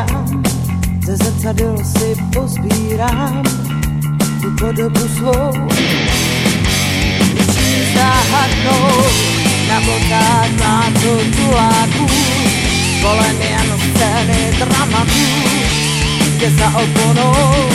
Otvírám, ze zrcadel si pozbírám tu podobu svou. Musím zahadnout na botách vládcu tuláků, kolem jen scény dramatů, kde za oponou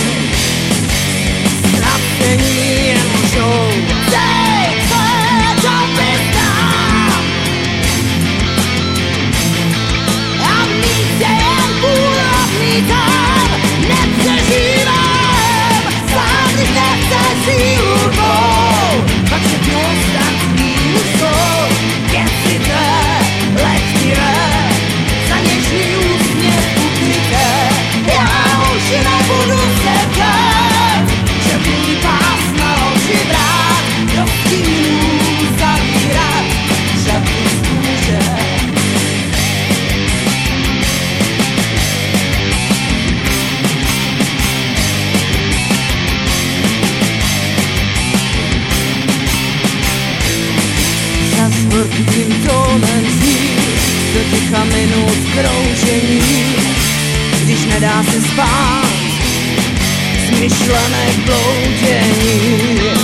Horkým tónem zní do ticha minut kroužení, když nedá se spát, smyšlené bloudění.